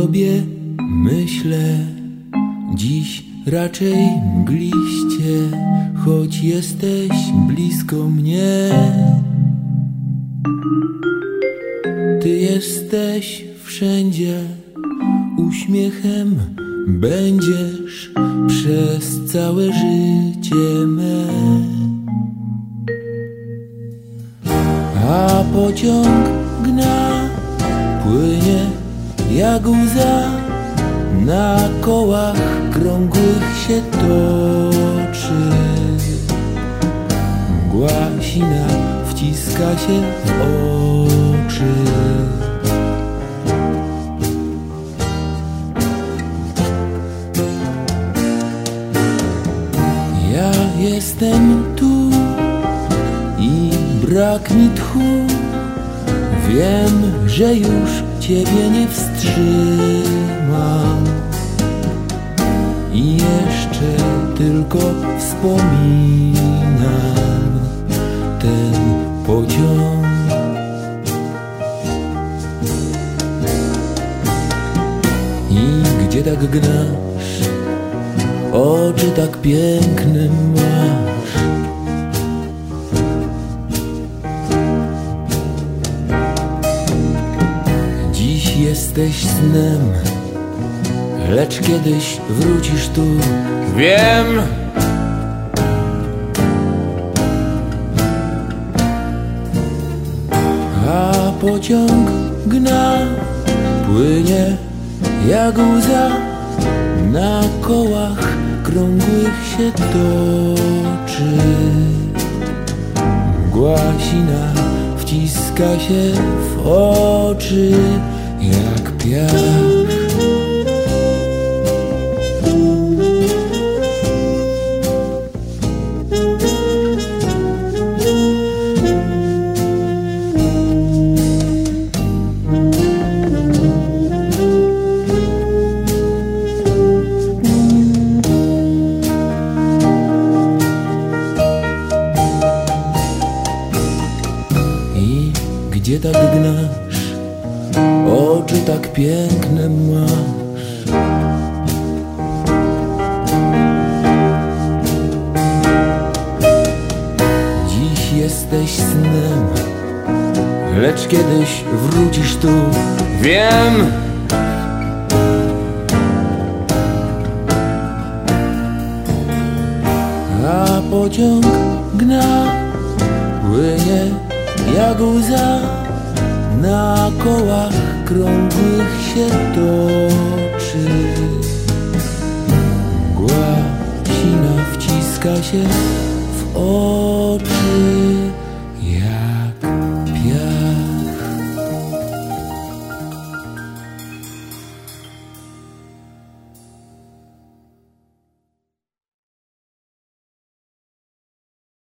tobie myślę dziś raczej mgliście, choć jesteś blisko mnie. Ty jesteś wszędzie, uśmiechem będziesz przez całe życie me. A pociąg jak łza, na kołach krągłych się toczy. Mgła sina wciska się w oczy. Ja jestem tu i brak mi tchu. Wiem, że już ciebie nie wstrzymam. I jeszcze tylko wspominam ten pociąg. I gdzie tak gnasz, oczy tak piękne masz. Jesteś snem, lecz kiedyś wrócisz tu. Wiem. A pociąg gna, płynie jak łza, na kołach krągłych się toczy. Mgła wciska się w oczy jak piach. I gdzie tak gnasz, oczy tak piękne masz. Dziś jesteś snem, lecz kiedyś wrócisz tu. Wiem. A pociąg gna, płynie jak łza na kołach krągłych się toczy. Mgła sina wciska się w oczy.